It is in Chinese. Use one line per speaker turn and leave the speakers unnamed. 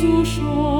诉说。